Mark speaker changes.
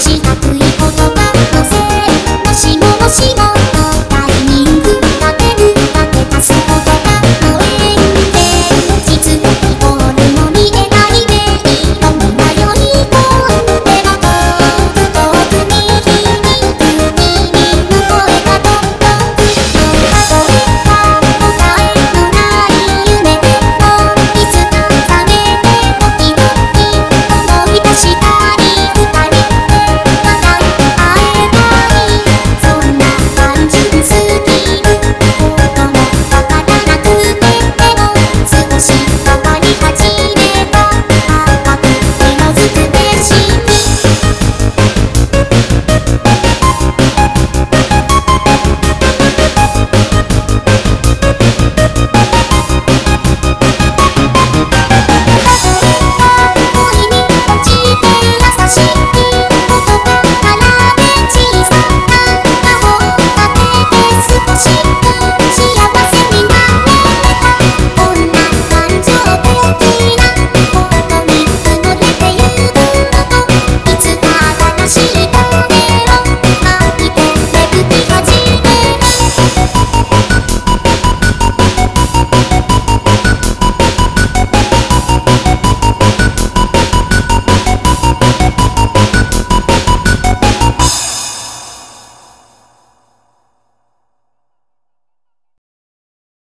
Speaker 1: しく